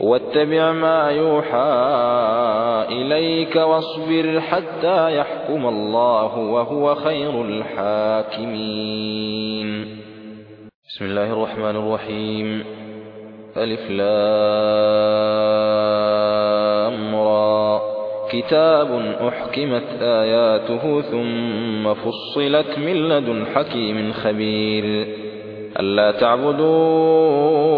واتبع ما يوحى إليك واصبر حتى يحكم الله وهو خير الحاكمين. بسم الله الرحمن الرحيم. ألف لام را. كتاب أحكمت آياته ثم فصلت من لدن حكيم خبير. ألا تعبدوا